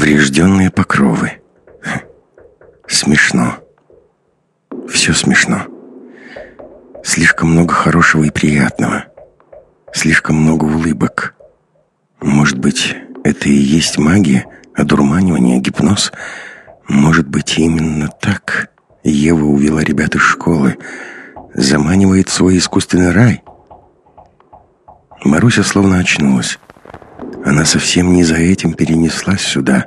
Поврежденные покровы. Смешно. Все смешно. Слишком много хорошего и приятного. Слишком много улыбок. Может быть, это и есть магия, одурманивание, гипноз? Может быть, именно так Ева увела ребят из школы, заманивает свой искусственный рай? Маруся словно очнулась. Она совсем не за этим перенеслась сюда,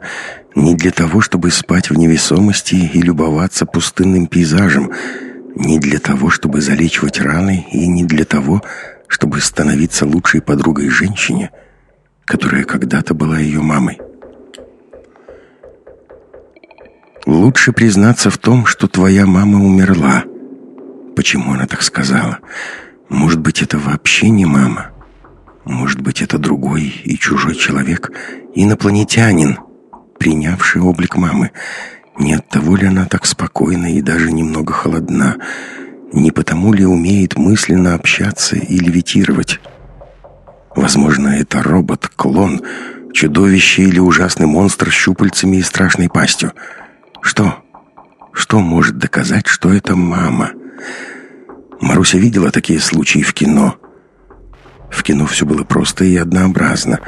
не для того, чтобы спать в невесомости и любоваться пустынным пейзажем, не для того, чтобы залечивать раны, и не для того, чтобы становиться лучшей подругой женщине, которая когда-то была ее мамой. Лучше признаться в том, что твоя мама умерла. Почему она так сказала? Может быть, это вообще не мама? Может быть, это другой и чужой человек, инопланетянин, принявший облик мамы. Не от того ли она так спокойна и даже немного холодна? Не потому ли умеет мысленно общаться и левитировать? Возможно, это робот, клон, чудовище или ужасный монстр с щупальцами и страшной пастью. Что? Что может доказать, что это мама? Маруся видела такие случаи в кино – в кино все было просто и однообразно.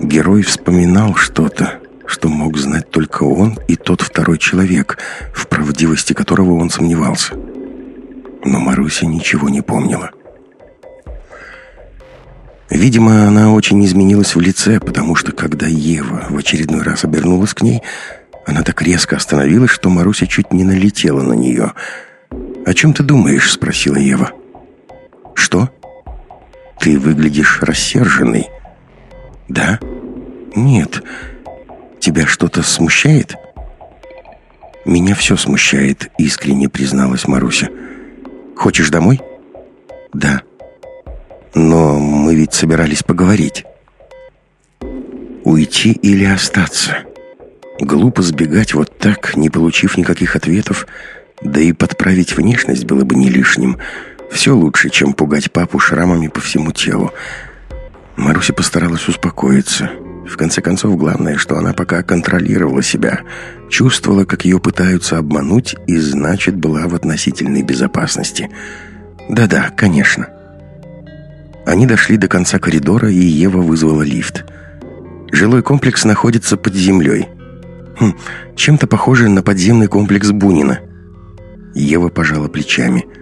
Герой вспоминал что-то, что мог знать только он и тот второй человек, в правдивости которого он сомневался. Но Маруся ничего не помнила. Видимо, она очень изменилась в лице, потому что когда Ева в очередной раз обернулась к ней, она так резко остановилась, что Маруся чуть не налетела на нее. «О чем ты думаешь?» — спросила Ева. «Что?» Ты выглядишь рассерженный. Да? Нет. Тебя что-то смущает? Меня все смущает, искренне призналась Маруся. Хочешь домой? Да. Но мы ведь собирались поговорить. Уйти или остаться? Глупо сбегать вот так, не получив никаких ответов, да и подправить внешность было бы не лишним – все лучше, чем пугать папу шрамами по всему телу. Маруся постаралась успокоиться. В конце концов, главное, что она пока контролировала себя, чувствовала, как ее пытаются обмануть, и, значит, была в относительной безопасности. Да-да, конечно. Они дошли до конца коридора, и Ева вызвала лифт. Жилой комплекс находится под землей. Хм, чем-то похоже на подземный комплекс Бунина. Ева пожала плечами –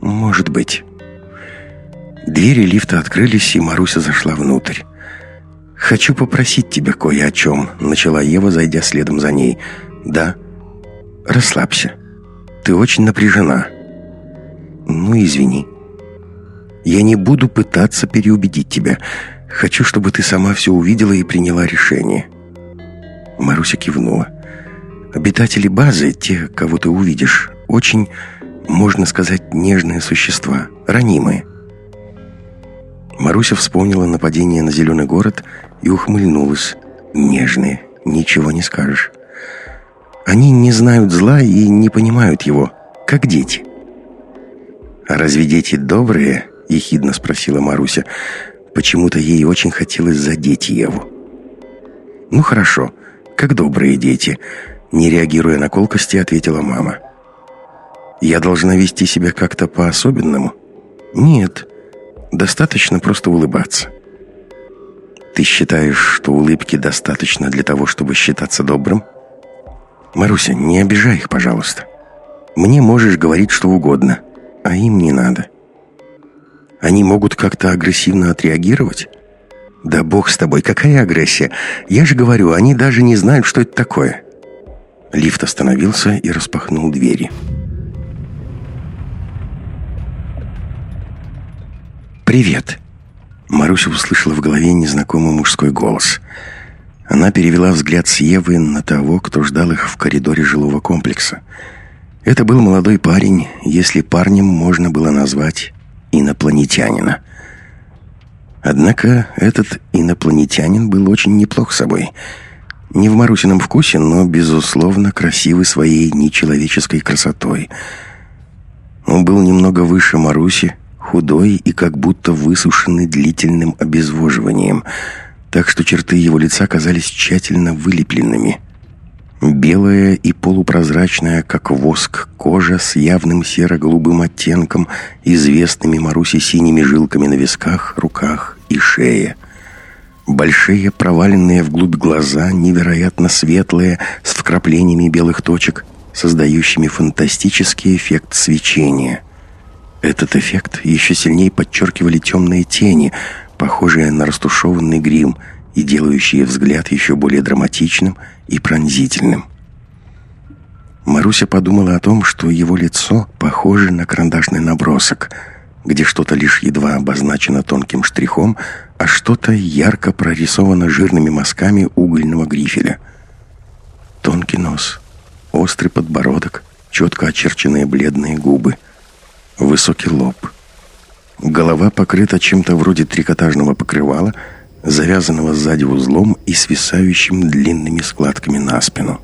«Может быть». Двери лифта открылись, и Маруся зашла внутрь. «Хочу попросить тебя кое о чем», — начала Ева, зайдя следом за ней. «Да». «Расслабься. Ты очень напряжена». «Ну, извини». «Я не буду пытаться переубедить тебя. Хочу, чтобы ты сама все увидела и приняла решение». Маруся кивнула. «Обитатели базы, те, кого ты увидишь, очень можно сказать, нежные существа, ранимые. Маруся вспомнила нападение на зеленый город и ухмыльнулась. Нежные, ничего не скажешь. Они не знают зла и не понимают его, как дети. «А разве дети добрые?» — ехидно спросила Маруся. Почему-то ей очень хотелось задеть Еву. «Ну хорошо, как добрые дети», — не реагируя на колкости, ответила мама. «Мама». Я должна вести себя как-то по-особенному? Нет. Достаточно просто улыбаться. Ты считаешь, что улыбки достаточно для того, чтобы считаться добрым? Маруся, не обижай их, пожалуйста. Мне можешь говорить что угодно, а им не надо. Они могут как-то агрессивно отреагировать? Да бог с тобой, какая агрессия? Я же говорю, они даже не знают, что это такое. Лифт остановился и распахнул двери. «Привет!» Маруся услышала в голове незнакомый мужской голос. Она перевела взгляд с Евы на того, кто ждал их в коридоре жилого комплекса. Это был молодой парень, если парнем можно было назвать инопланетянина. Однако этот инопланетянин был очень неплох собой. Не в Марусином вкусе, но, безусловно, красивый своей нечеловеческой красотой. Он был немного выше Маруси, худой и как будто высушенный длительным обезвоживанием. так что черты его лица казались тщательно вылепленными. Белая и полупрозрачная, как воск, кожа с явным серо-голубым оттенком, известными Марусе синими жилками на висках, руках и шее. Большие, проваленные вглубь глаза, невероятно светлые, с вкраплениями белых точек, создающими фантастический эффект свечения. Этот эффект еще сильнее подчеркивали темные тени, похожие на растушеванный грим и делающие взгляд еще более драматичным и пронзительным. Маруся подумала о том, что его лицо похоже на карандашный набросок, где что-то лишь едва обозначено тонким штрихом, а что-то ярко прорисовано жирными мазками угольного грифеля. Тонкий нос, острый подбородок, четко очерченные бледные губы, высокий лоб — Голова покрыта чем-то вроде трикотажного покрывала, завязанного сзади узлом и свисающим длинными складками на спину.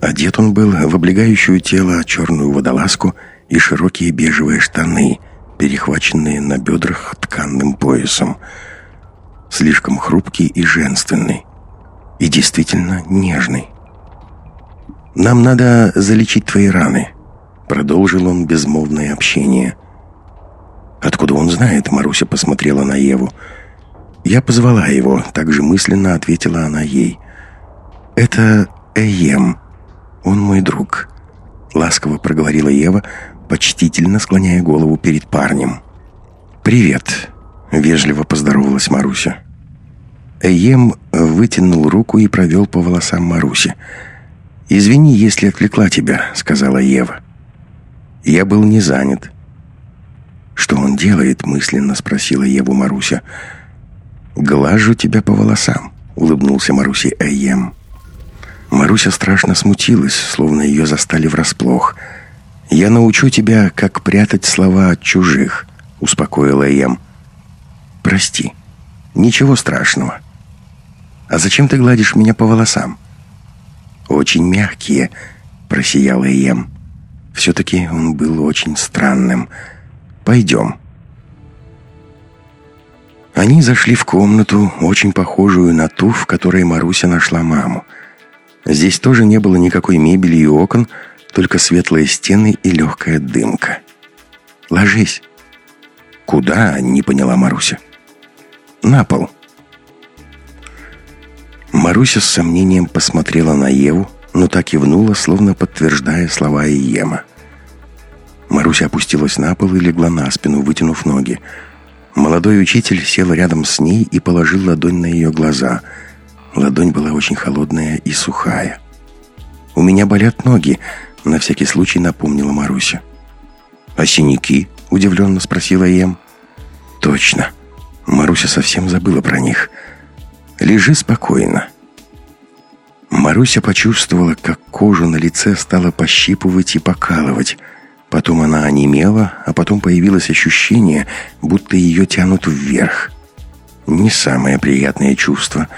Одет он был в облегающую тело черную водолазку и широкие бежевые штаны, перехваченные на бедрах тканным поясом. Слишком хрупкий и женственный. И действительно нежный. «Нам надо залечить твои раны», — продолжил он безмолвное общение — «Откуда он знает?» — Маруся посмотрела на Еву. «Я позвала его», — также мысленно ответила она ей. «Это Эем. Он мой друг», — ласково проговорила Ева, почтительно склоняя голову перед парнем. «Привет», — вежливо поздоровалась Маруся. Эем вытянул руку и провел по волосам Маруси. «Извини, если отвлекла тебя», — сказала Ева. «Я был не занят». «Что он делает?» — мысленно спросила Еву Маруся. «Глажу тебя по волосам», — улыбнулся Марусе Эйем. Маруся страшно смутилась, словно ее застали врасплох. «Я научу тебя, как прятать слова от чужих», — успокоила Эйем. «Прости, ничего страшного». «А зачем ты гладишь меня по волосам?» «Очень мягкие», — просиял Эйем. Все-таки он был очень странным — Пойдем». Они зашли в комнату, очень похожую на ту, в которой Маруся нашла маму. Здесь тоже не было никакой мебели и окон, только светлые стены и легкая дымка. «Ложись». «Куда?» — не поняла Маруся. «На пол». Маруся с сомнением посмотрела на Еву, но так кивнула, словно подтверждая слова Иема. Маруся опустилась на пол и легла на спину, вытянув ноги. Молодой учитель сел рядом с ней и положил ладонь на ее глаза. Ладонь была очень холодная и сухая. «У меня болят ноги», — на всякий случай напомнила Маруся. «А синяки?» — удивленно спросила Ем. «Точно. Маруся совсем забыла про них. Лежи спокойно». Маруся почувствовала, как кожу на лице стала пощипывать и покалывать — Потом она онемела, а потом появилось ощущение, будто ее тянут вверх. Не самое приятное чувство.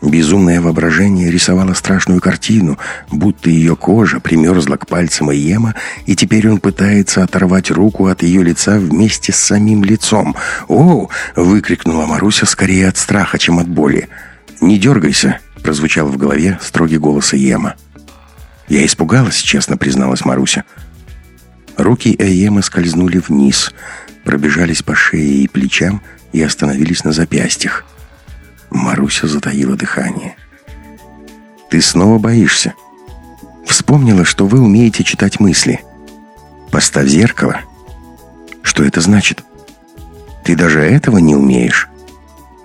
Безумное воображение рисовало страшную картину, будто ее кожа примерзла к пальцам Иема, и теперь он пытается оторвать руку от ее лица вместе с самим лицом. «О!» — выкрикнула Маруся скорее от страха, чем от боли. «Не дергайся!» — прозвучал в голове строгий голос Иема. «Я испугалась», — честно призналась Маруся. Руки Эйема скользнули вниз, пробежались по шее и плечам и остановились на запястьях. Маруся затаила дыхание. «Ты снова боишься?» «Вспомнила, что вы умеете читать мысли. Поставь зеркало». «Что это значит?» «Ты даже этого не умеешь?»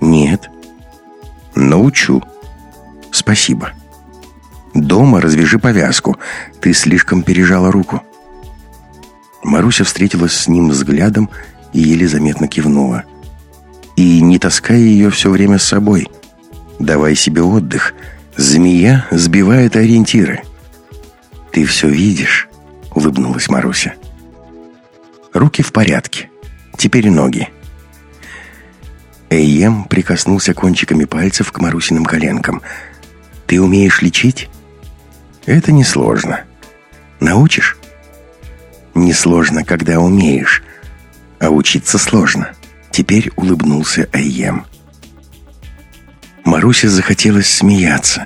«Нет». «Научу». «Спасибо». «Дома развяжи повязку. Ты слишком пережала руку». Маруся встретилась с ним взглядом и еле заметно кивнула. «И не таскай ее все время с собой. Давай себе отдых. Змея сбивает ориентиры». «Ты все видишь?» — улыбнулась Маруся. «Руки в порядке. Теперь ноги». Эйем прикоснулся кончиками пальцев к Марусиным коленкам. «Ты умеешь лечить?» «Это несложно. Научишь?» Несложно, когда умеешь, а учиться сложно. Теперь улыбнулся Айем. Марусе захотелось смеяться.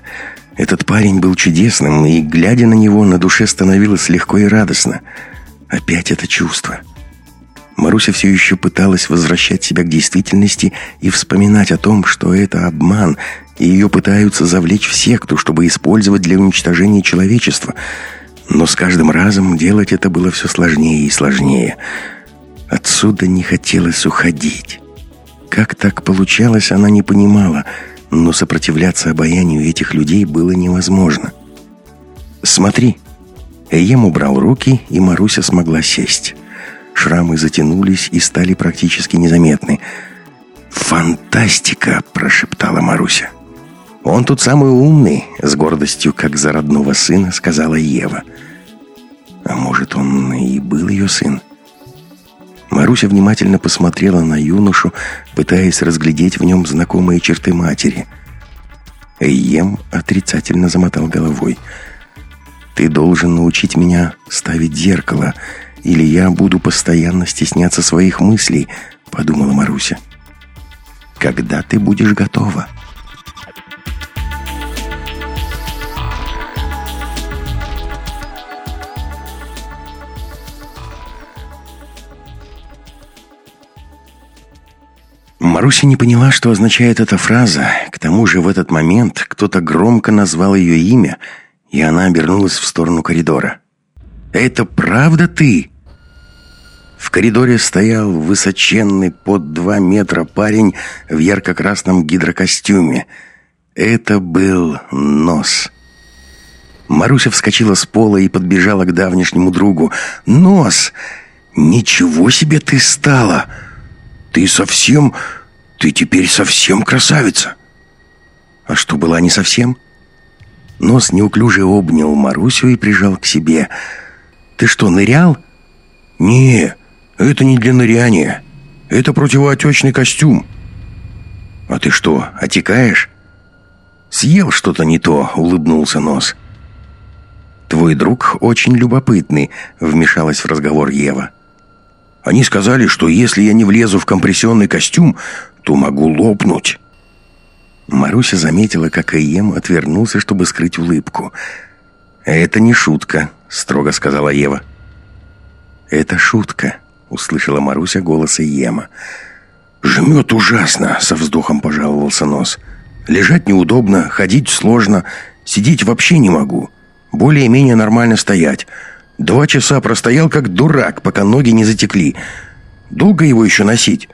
Этот парень был чудесным, и, глядя на него, на душе становилось легко и радостно. Опять это чувство. Маруся все еще пыталась возвращать себя к действительности и вспоминать о том, что это обман, и ее пытаются завлечь в секту, чтобы использовать для уничтожения человечества. Но с каждым разом делать это было все сложнее и сложнее. Отсюда не хотелось уходить. Как так получалось, она не понимала – но сопротивляться обаянию этих людей было невозможно. «Смотри!» Эем убрал руки, и Маруся смогла сесть. Шрамы затянулись и стали практически незаметны. «Фантастика!» – прошептала Маруся. «Он тут самый умный», – с гордостью, как за родного сына, сказала Ева. «А может, он и был ее сын?» Маруся внимательно посмотрела на юношу, пытаясь разглядеть в нем знакомые черты матери. Эйем отрицательно замотал головой. «Ты должен научить меня ставить зеркало, или я буду постоянно стесняться своих мыслей», — подумала Маруся. «Когда ты будешь готова?» Маруся не поняла, что означает эта фраза. К тому же в этот момент кто-то громко назвал ее имя, и она обернулась в сторону коридора. «Это правда ты?» В коридоре стоял высоченный под два метра парень в ярко-красном гидрокостюме. Это был Нос. Маруся вскочила с пола и подбежала к давнишнему другу. «Нос! Ничего себе ты стала! Ты совсем ты теперь совсем красавица. А что была не совсем? Нос неуклюже обнял Марусю и прижал к себе. Ты что, нырял? Не, это не для ныряния. Это противоотечный костюм. А ты что, отекаешь? Съел что-то не то, улыбнулся Нос. Твой друг очень любопытный, вмешалась в разговор Ева. Они сказали, что если я не влезу в компрессионный костюм, то могу лопнуть». Маруся заметила, как Эем отвернулся, чтобы скрыть улыбку. «Это не шутка», — строго сказала Ева. «Это шутка», — услышала Маруся голос Эема. «Жмет ужасно», — со вздохом пожаловался нос. «Лежать неудобно, ходить сложно, сидеть вообще не могу. Более-менее нормально стоять. Два часа простоял как дурак, пока ноги не затекли. Долго его еще носить?»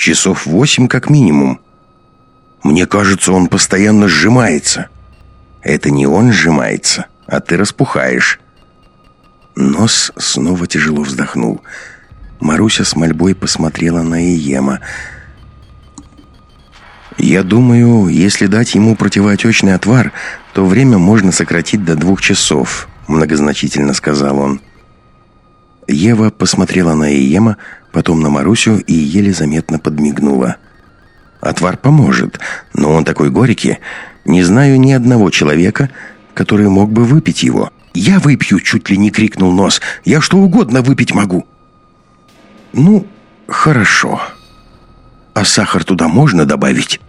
Часов восемь как минимум. Мне кажется, он постоянно сжимается. Это не он сжимается, а ты распухаешь. Нос снова тяжело вздохнул. Маруся с мольбой посмотрела на Иема. «Я думаю, если дать ему противоотечный отвар, то время можно сократить до двух часов», многозначительно сказал он. Ева посмотрела на Иема, потом на Марусю и еле заметно подмигнула. «Отвар поможет, но он такой горький. Не знаю ни одного человека, который мог бы выпить его. Я выпью!» — чуть ли не крикнул нос. «Я что угодно выпить могу!» «Ну, хорошо. А сахар туда можно добавить?»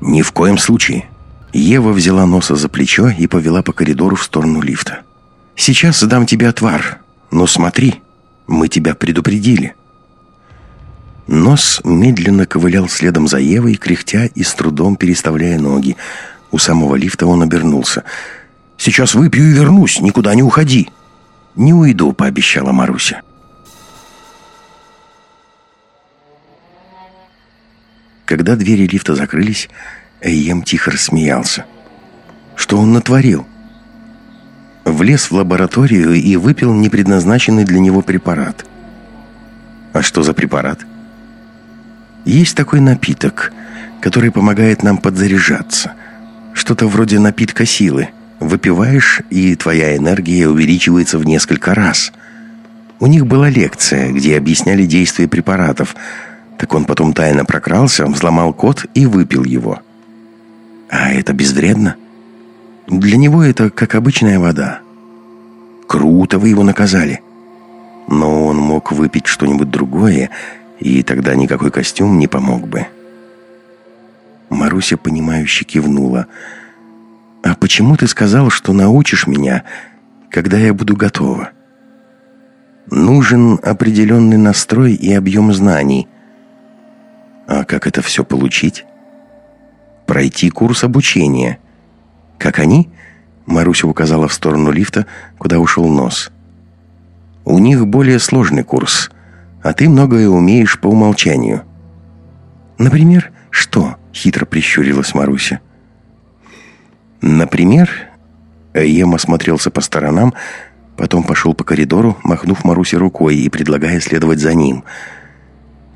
«Ни в коем случае». Ева взяла носа за плечо и повела по коридору в сторону лифта. «Сейчас дам тебе отвар, но смотри, мы тебя предупредили». Нос медленно ковылял следом за Евой, кряхтя и с трудом переставляя ноги. У самого лифта он обернулся. «Сейчас выпью и вернусь, никуда не уходи!» «Не уйду», — пообещала Маруся. Когда двери лифта закрылись, Эйем тихо рассмеялся. Что он натворил? Влез в лабораторию и выпил непредназначенный для него препарат. А что за препарат? Есть такой напиток, который помогает нам подзаряжаться. Что-то вроде напитка силы. Выпиваешь, и твоя энергия увеличивается в несколько раз. У них была лекция, где объясняли действие препаратов. Так он потом тайно прокрался, взломал код и выпил его. А это безвредно? Для него это как обычная вода. Круто вы его наказали. Но он мог выпить что-нибудь другое, и тогда никакой костюм не помог бы. Маруся, понимающе кивнула. «А почему ты сказал, что научишь меня, когда я буду готова?» «Нужен определенный настрой и объем знаний». «А как это все получить?» «Пройти курс обучения». «Как они?» Маруся указала в сторону лифта, куда ушел нос. «У них более сложный курс, а ты многое умеешь по умолчанию». «Например, что?» — хитро прищурилась Маруся. «Например...» Ем осмотрелся по сторонам, потом пошел по коридору, махнув Марусе рукой и предлагая следовать за ним.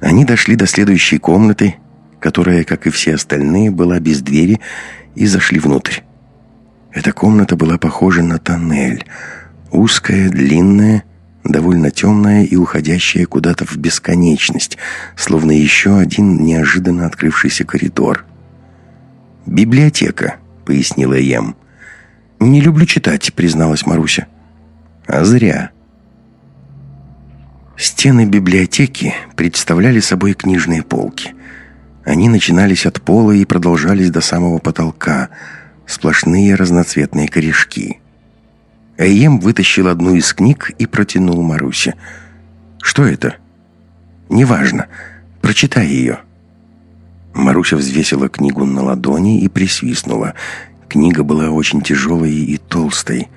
Они дошли до следующей комнаты, которая, как и все остальные, была без двери, и зашли внутрь. Эта комната была похожа на тоннель. Узкая, длинная, довольно темная и уходящая куда-то в бесконечность, словно еще один неожиданно открывшийся коридор. «Библиотека», — пояснила Ем. «Не люблю читать», — призналась Маруся. «А зря». Стены библиотеки представляли собой книжные полки. Они начинались от пола и продолжались до самого потолка — сплошные разноцветные корешки. Эйем вытащил одну из книг и протянул Марусе. «Что это?» «Неважно. Прочитай ее». Маруся взвесила книгу на ладони и присвистнула. Книга была очень тяжелой и толстой.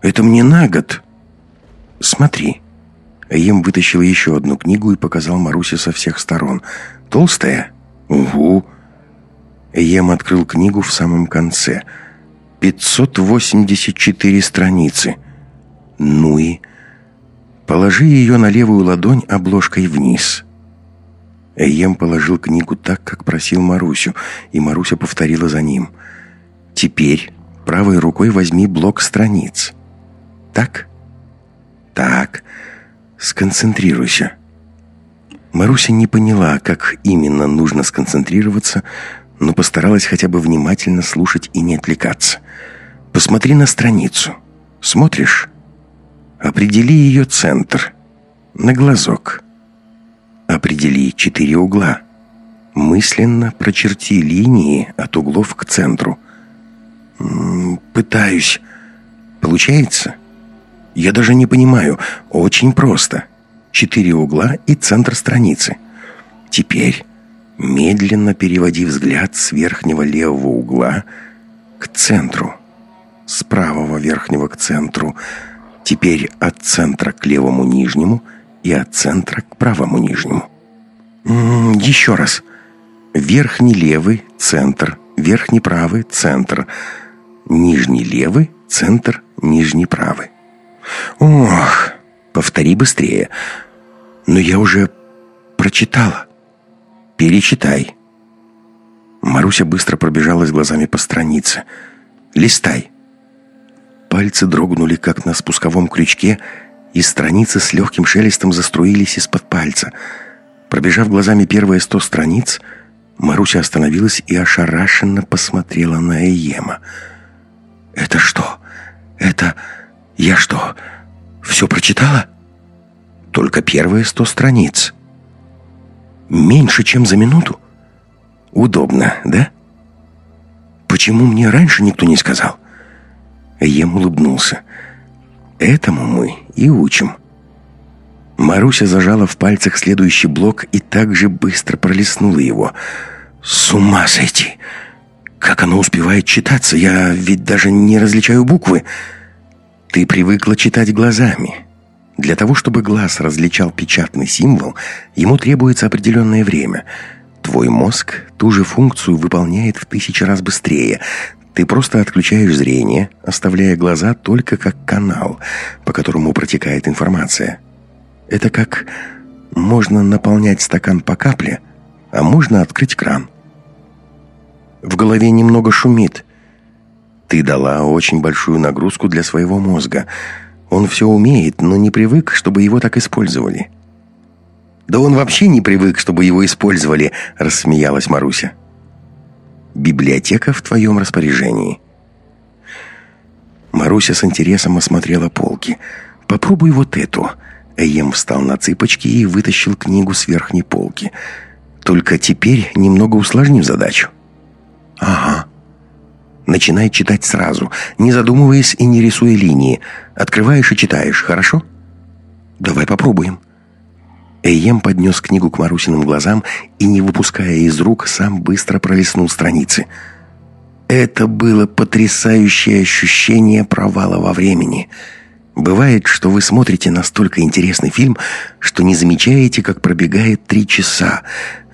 «Это мне на год!» «Смотри». Эйем вытащил еще одну книгу и показал Марусе со всех сторон. «Толстая?» «Угу». Ем открыл книгу в самом конце. 584 страницы. Ну и... Положи ее на левую ладонь обложкой вниз. Эйем положил книгу так, как просил Марусю, и Маруся повторила за ним. «Теперь правой рукой возьми блок страниц. Так? Так. Сконцентрируйся». Маруся не поняла, как именно нужно сконцентрироваться, но постаралась хотя бы внимательно слушать и не отвлекаться. «Посмотри на страницу. Смотришь? Определи ее центр. На глазок. Определи четыре угла. Мысленно прочерти линии от углов к центру. «Пытаюсь. Получается?» «Я даже не понимаю. Очень просто. Четыре угла и центр страницы. Теперь медленно переводи взгляд с верхнего левого угла к центру, с правого верхнего к центру, теперь от центра к левому нижнему и от центра к правому нижнему. М -м, еще раз. Верхний левый – центр, верхний правый – центр, нижний левый – центр, нижний правый. Ох, повтори быстрее. Но я уже прочитала. «Перечитай». Маруся быстро пробежалась глазами по странице. «Листай». Пальцы дрогнули, как на спусковом крючке, и страницы с легким шелестом заструились из-под пальца. Пробежав глазами первые сто страниц, Маруся остановилась и ошарашенно посмотрела на Эема. «Это что? Это... Я что, все прочитала?» «Только первые сто страниц». Меньше, чем за минуту? Удобно, да? Почему мне раньше никто не сказал? Ем улыбнулся. Этому мы и учим. Маруся зажала в пальцах следующий блок и так же быстро пролистнула его. С ума сойти! Как оно успевает читаться? Я ведь даже не различаю буквы. Ты привыкла читать глазами. Для того, чтобы глаз различал печатный символ, ему требуется определенное время. Твой мозг ту же функцию выполняет в тысячи раз быстрее. Ты просто отключаешь зрение, оставляя глаза только как канал, по которому протекает информация. Это как можно наполнять стакан по капле, а можно открыть кран. В голове немного шумит. Ты дала очень большую нагрузку для своего мозга – он все умеет, но не привык, чтобы его так использовали». «Да он вообще не привык, чтобы его использовали», — рассмеялась Маруся. «Библиотека в твоем распоряжении». Маруся с интересом осмотрела полки. «Попробуй вот эту». Эем встал на цыпочки и вытащил книгу с верхней полки. «Только теперь немного усложним задачу. Ага. Начинай читать сразу, не задумываясь и не рисуя линии. Открываешь и читаешь, хорошо? Давай попробуем. Эйем поднес книгу к Марусиным глазам и, не выпуская из рук, сам быстро пролистнул страницы. Это было потрясающее ощущение провала во времени — Бывает, что вы смотрите настолько интересный фильм, что не замечаете, как пробегает три часа.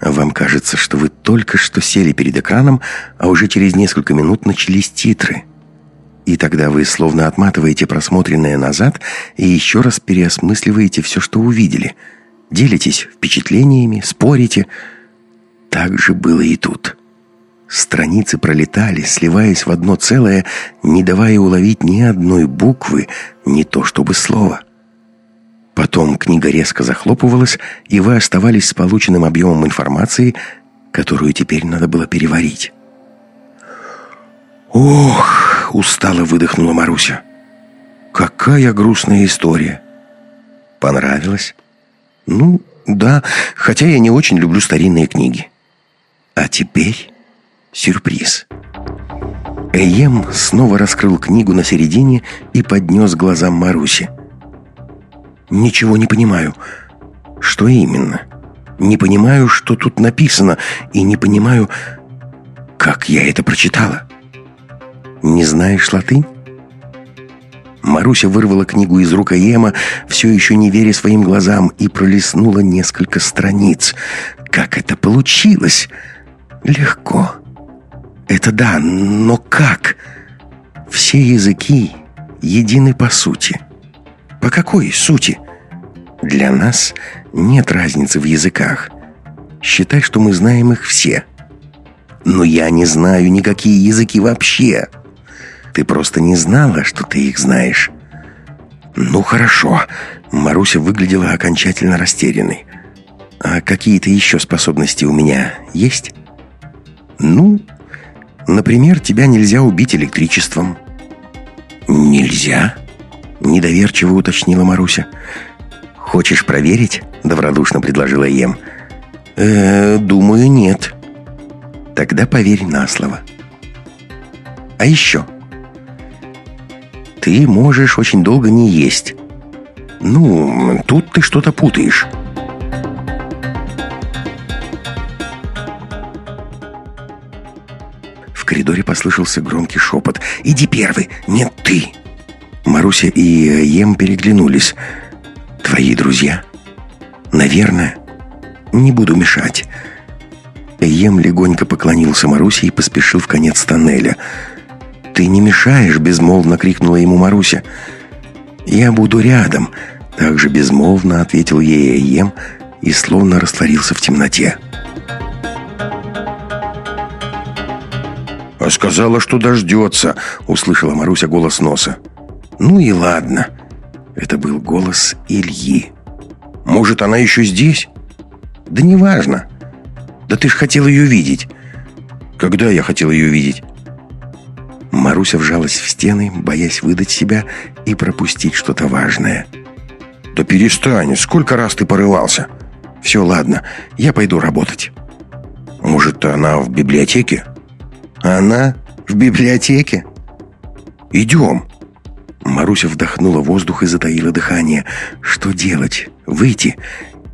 Вам кажется, что вы только что сели перед экраном, а уже через несколько минут начались титры. И тогда вы словно отматываете просмотренное назад и еще раз переосмысливаете все, что увидели. Делитесь впечатлениями, спорите. Так же было и тут. Страницы пролетали, сливаясь в одно целое, не давая уловить ни одной буквы, не то чтобы слова. Потом книга резко захлопывалась, и вы оставались с полученным объемом информации, которую теперь надо было переварить. «Ох!» — устало выдохнула Маруся. «Какая грустная история!» «Понравилось?» «Ну, да, хотя я не очень люблю старинные книги». «А теперь...» Сюрприз. Эйем снова раскрыл книгу на середине и поднес глазам Маруси. «Ничего не понимаю. Что именно? Не понимаю, что тут написано, и не понимаю, как я это прочитала. Не знаешь латынь?» Маруся вырвала книгу из рук Эема, все еще не веря своим глазам, и пролистнула несколько страниц. «Как это получилось?» «Легко». Это да, но как? Все языки едины по сути. По какой сути? Для нас нет разницы в языках. Считай, что мы знаем их все. Но я не знаю никакие языки вообще. Ты просто не знала, что ты их знаешь. Ну хорошо. Маруся выглядела окончательно растерянной. А какие-то еще способности у меня есть? Ну, Например, тебя нельзя убить электричеством». «Нельзя?» — недоверчиво уточнила Маруся. «Хочешь проверить?» — добродушно предложила Ем. «Э, думаю, нет». «Тогда поверь на слово». «А еще?» «Ты можешь очень долго не есть». «Ну, тут ты что-то путаешь». В коридоре послышался громкий шепот. «Иди первый! Нет, ты!» Маруся и Ем переглянулись. «Твои друзья?» «Наверное. Не буду мешать». Ем легонько поклонился Марусе и поспешил в конец тоннеля. «Ты не мешаешь!» — безмолвно крикнула ему Маруся. «Я буду рядом!» — также безмолвно ответил ей Ем и словно растворился в темноте. «А сказала, что дождется», — услышала Маруся голос носа. «Ну и ладно». Это был голос Ильи. «Может, она еще здесь?» «Да неважно. Да ты ж хотел ее видеть». «Когда я хотел ее видеть?» Маруся вжалась в стены, боясь выдать себя и пропустить что-то важное. «Да перестань, сколько раз ты порывался?» «Все, ладно, я пойду работать». «Может, она в библиотеке?» Она в библиотеке? Идем. Маруся вдохнула воздух и затаила дыхание. Что делать? Выйти?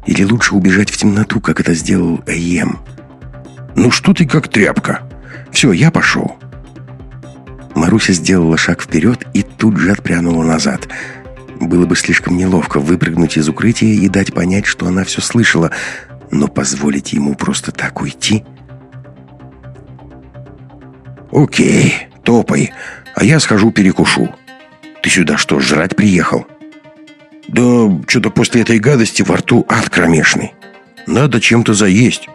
Или лучше убежать в темноту, как это сделал Эйем? Ну что ты как тряпка? Все, я пошел. Маруся сделала шаг вперед и тут же отпрянула назад. Было бы слишком неловко выпрыгнуть из укрытия и дать понять, что она все слышала, но позволить ему просто так уйти – «Окей, топай, а я схожу перекушу. Ты сюда что, жрать приехал?» «Да что-то после этой гадости во рту ад кромешный. Надо чем-то заесть».